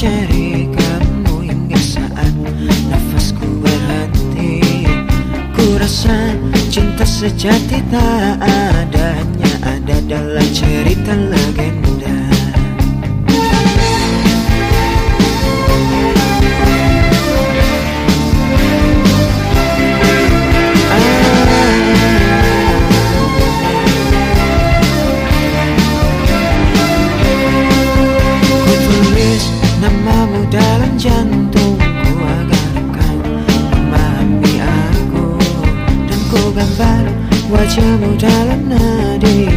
mencari kamu hingga saat nafasku berhenti. Ku rasa cinta sejati tak adanya. Ada dalam cerita legenda. Watch out, no darling,